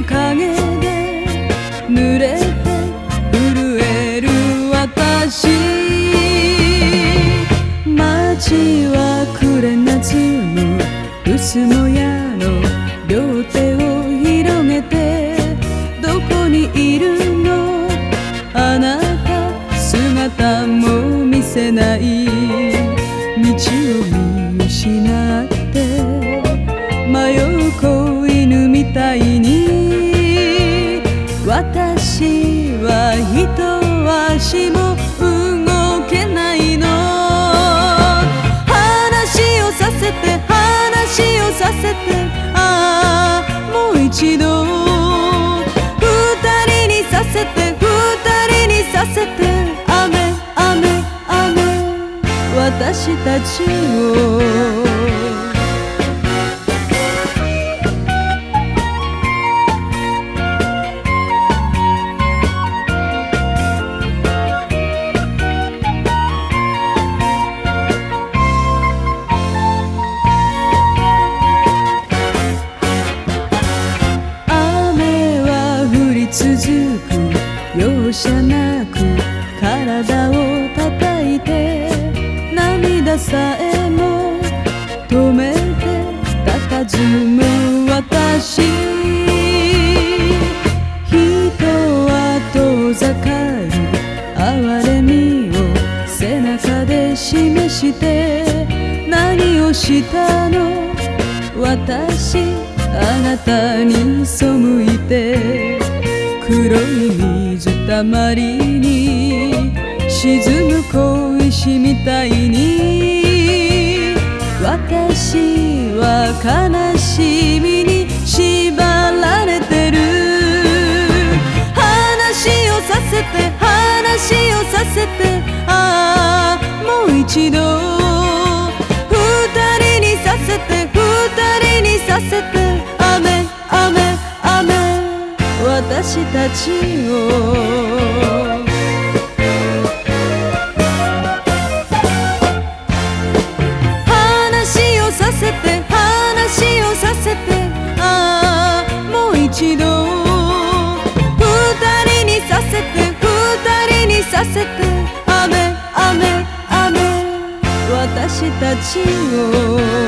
の影で濡れて震える私。街は暮れ夏の薄の矢の両手を広げてどこにいるの？あなた姿も見せない。私も動けないの。話をさせて話をさせて。ああもう一度。二人にさせて二人にさせて。雨雨雨。私たちをさえも止めて佇む私。人は遠ざかる哀れみを背中で示して何をしたの？私あなたに背いて黒い水たまりに沈む小石みたいに私は悲しみに縛られてる。話をさせて話をさせてああもう一度。二人にさせて二人にさせて。雨雨雨。私たちを一度。二人にさせて二人にさせて。雨雨雨。私たちを。